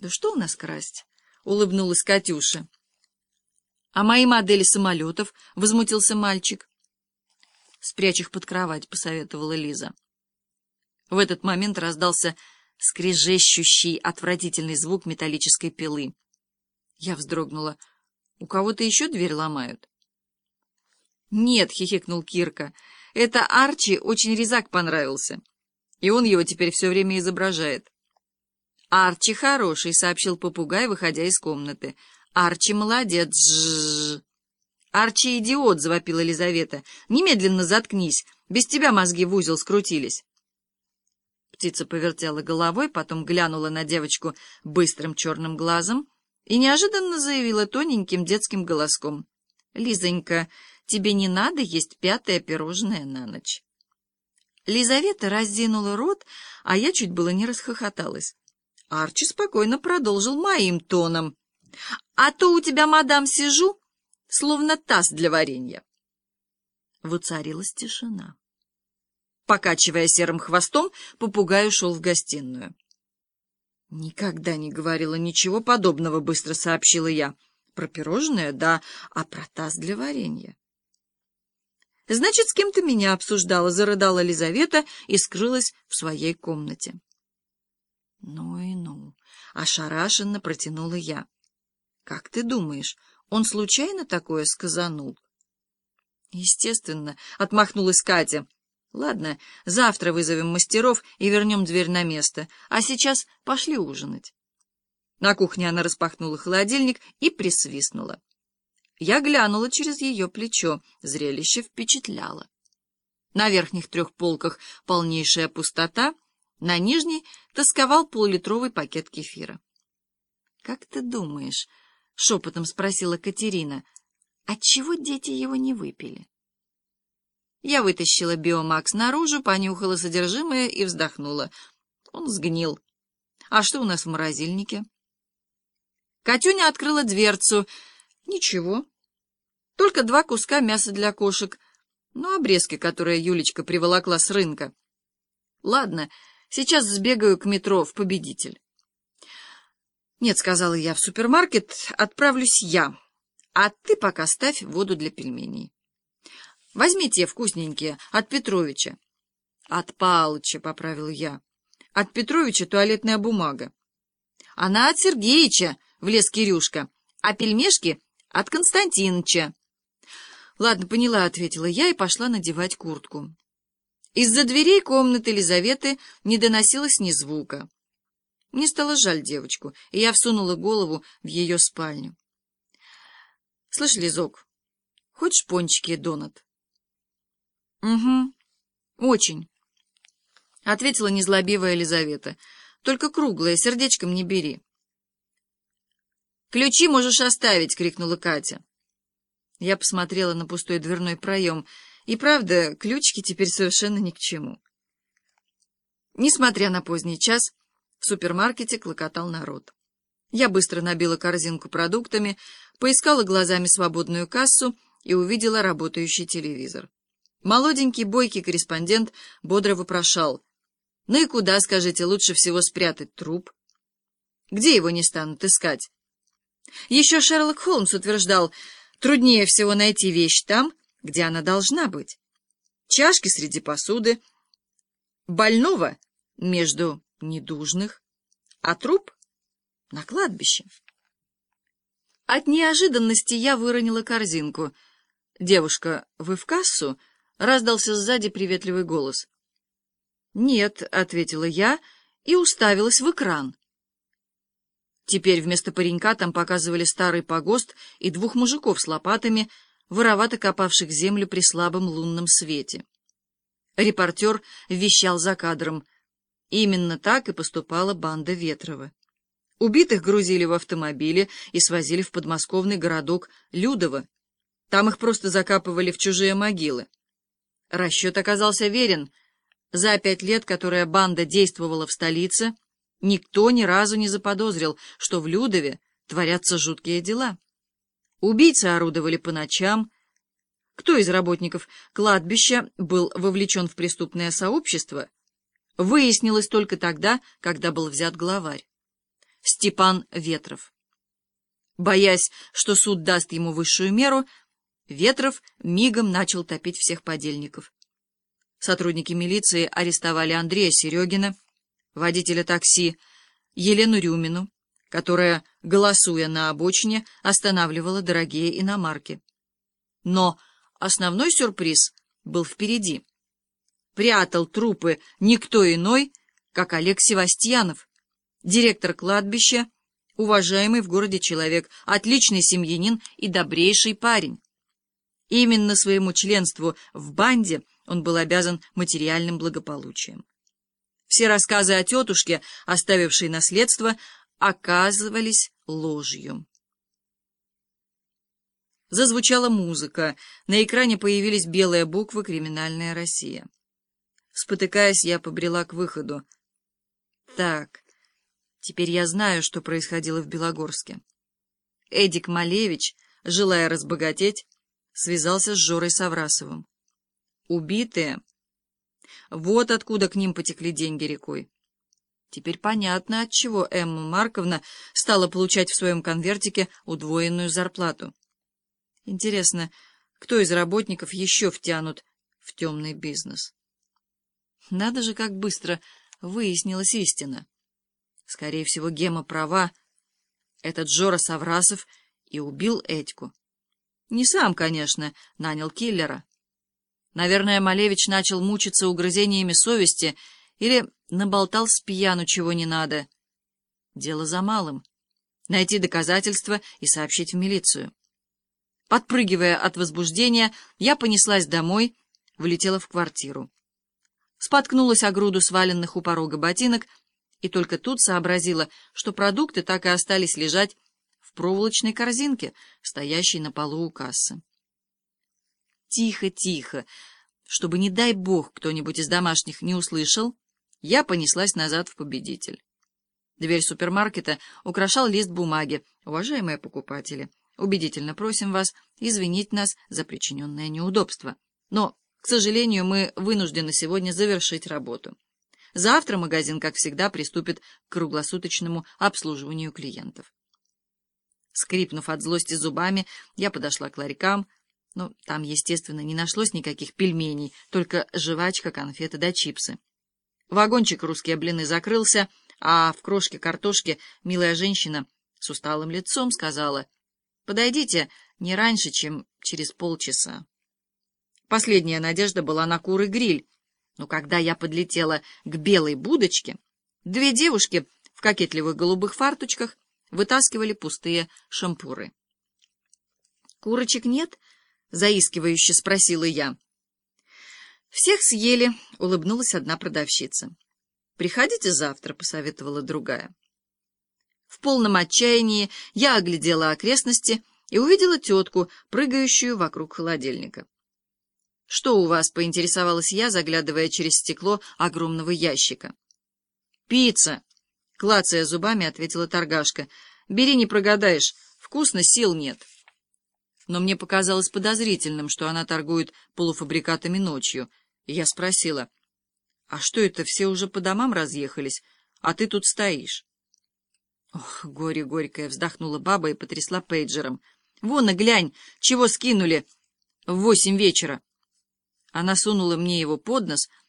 Да что у нас красть? Улыбнулась Катюша. А мои модели самолетов? Возмутился мальчик. Спрячь их под кровать, посоветовала Лиза. В этот момент раздался скрежещущий, отвратительный звук металлической пилы. Я вздрогнула. У кого-то еще дверь ломают? Нет, хихикнул Кирка. Это Арчи очень резак понравился. И он его теперь все время изображает. Арчи хороший, сообщил попугай, выходя из комнаты. Арчи молодец. Жжж. Арчи идиот, завопила Елизавета. Немедленно заткнись. Без тебя мозги в узел скрутились. Птица повертела головой, потом глянула на девочку быстрым черным глазом и неожиданно заявила тоненьким детским голоском. — Лизонька, тебе не надо есть пятое пирожное на ночь. Лизавета раздинула рот, а я чуть было не расхохоталась. Арчи спокойно продолжил моим тоном. — А то у тебя, мадам, сижу, словно таз для варенья. Воцарилась тишина. Покачивая серым хвостом, попугай ушел в гостиную. «Никогда не говорила ничего подобного», — быстро сообщила я. «Про пирожное, да, а про таз для варенья». «Значит, с кем-то меня обсуждала», — зарыдала Лизавета и скрылась в своей комнате. «Ну и ну», — ошарашенно протянула я. «Как ты думаешь, он случайно такое сказанул?» «Естественно», — отмахнулась Катя. Ладно, завтра вызовем мастеров и вернем дверь на место, а сейчас пошли ужинать. На кухне она распахнула холодильник и присвистнула. Я глянула через ее плечо, зрелище впечатляло. На верхних трех полках полнейшая пустота, на нижней тосковал полулитровый пакет кефира. — Как ты думаешь, — шепотом спросила Катерина, — отчего дети его не выпили? Я вытащила биомакс наружу, понюхала содержимое и вздохнула. Он сгнил. А что у нас в морозильнике? Катюня открыла дверцу. Ничего. Только два куска мяса для кошек. Ну, обрезки, которые Юлечка приволокла с рынка. Ладно, сейчас сбегаю к метро в Победитель. Нет, сказала я, в супермаркет отправлюсь я, а ты пока ставь воду для пельменей. Возьми те вкусненькие, от Петровича. — От Палыча, — поправил я. — От Петровича туалетная бумага. — Она от Сергеича, — влез Кирюшка. — А пельмешки — от Константиныча. — Ладно, поняла, — ответила я и пошла надевать куртку. Из-за дверей комнаты Елизаветы не доносилось ни звука. Мне стало жаль девочку, и я всунула голову в ее спальню. — Слышь, Лизок, хочешь пончики и донат? — Угу, очень, — ответила незлобивая Елизавета. — Только круглое, сердечком не бери. — Ключи можешь оставить, — крикнула Катя. Я посмотрела на пустой дверной проем, и, правда, ключики теперь совершенно ни к чему. Несмотря на поздний час, в супермаркете клокотал народ. Я быстро набила корзинку продуктами, поискала глазами свободную кассу и увидела работающий телевизор. Молоденький бойкий корреспондент бодро вопрошал. «Ну и куда, скажите, лучше всего спрятать труп? Где его не станут искать?» Еще Шерлок Холмс утверждал, труднее всего найти вещь там, где она должна быть. Чашки среди посуды, больного между недужных, а труп на кладбище. От неожиданности я выронила корзинку. «Девушка, вы в кассу?» Раздался сзади приветливый голос. «Нет», — ответила я и уставилась в экран. Теперь вместо паренька там показывали старый погост и двух мужиков с лопатами, воровато копавших землю при слабом лунном свете. Репортер вещал за кадром. Именно так и поступала банда Ветрова. Убитых грузили в автомобиле и свозили в подмосковный городок Людово. Там их просто закапывали в чужие могилы. Расчет оказался верен. За пять лет, которые банда действовала в столице, никто ни разу не заподозрил, что в Людове творятся жуткие дела. Убийцы орудовали по ночам. Кто из работников кладбища был вовлечен в преступное сообщество, выяснилось только тогда, когда был взят главарь. Степан Ветров. Боясь, что суд даст ему высшую меру, Ветров мигом начал топить всех подельников. Сотрудники милиции арестовали Андрея Серегина, водителя такси, Елену Рюмину, которая, голосуя на обочине, останавливала дорогие иномарки. Но основной сюрприз был впереди. Прятал трупы никто иной, как Олег Севастьянов, директор кладбища, уважаемый в городе человек, отличный семьянин и добрейший парень. Именно своему членству в банде он был обязан материальным благополучием. Все рассказы о тетушке, оставившей наследство, оказывались ложью. Зазвучала музыка. На экране появились белые буквы «Криминальная Россия». Спотыкаясь, я побрела к выходу. Так, теперь я знаю, что происходило в Белогорске. Эдик Малевич, желая разбогатеть, связался с Жорой Саврасовым. Убитые. Вот откуда к ним потекли деньги рекой. Теперь понятно, от чего Эмма Марковна стала получать в своем конвертике удвоенную зарплату. Интересно, кто из работников еще втянут в темный бизнес? Надо же, как быстро выяснилась истина. Скорее всего, Гема права. Этот Жора Саврасов и убил Этьку. Не сам, конечно, нанял киллера. Наверное, Малевич начал мучиться угрызениями совести или наболтал с пьяну чего не надо. Дело за малым — найти доказательства и сообщить в милицию. Подпрыгивая от возбуждения, я понеслась домой, влетела в квартиру. Споткнулась о груду сваленных у порога ботинок и только тут сообразила, что продукты так и остались лежать в проволочной корзинке, стоящей на полу у кассы. Тихо, тихо, чтобы, не дай бог, кто-нибудь из домашних не услышал, я понеслась назад в победитель. Дверь супермаркета украшал лист бумаги. Уважаемые покупатели, убедительно просим вас извинить нас за причиненное неудобство. Но, к сожалению, мы вынуждены сегодня завершить работу. Завтра магазин, как всегда, приступит к круглосуточному обслуживанию клиентов. Скрипнув от злости зубами, я подошла к ларькам, но там, естественно, не нашлось никаких пельменей, только жвачка, конфеты да чипсы. Вагончик «Русские блины» закрылся, а в крошке картошки милая женщина с усталым лицом сказала, «Подойдите не раньше, чем через полчаса». Последняя надежда была на куры гриль, но когда я подлетела к белой будочке, две девушки в кокетливых голубых фарточках вытаскивали пустые шампуры. «Курочек нет?» — заискивающе спросила я. «Всех съели», — улыбнулась одна продавщица. «Приходите завтра», — посоветовала другая. В полном отчаянии я оглядела окрестности и увидела тетку, прыгающую вокруг холодильника. «Что у вас?» — поинтересовалась я, заглядывая через стекло огромного ящика. «Пицца!» — клацая зубами, ответила торгашка. «Бери, не прогадаешь. Вкусно, сил нет» но мне показалось подозрительным, что она торгует полуфабрикатами ночью. Я спросила, «А что это, все уже по домам разъехались, а ты тут стоишь?» Ох, горе горькое, вздохнула баба и потрясла пейджером. «Вон и глянь, чего скинули в восемь вечера!» Она сунула мне его под нос —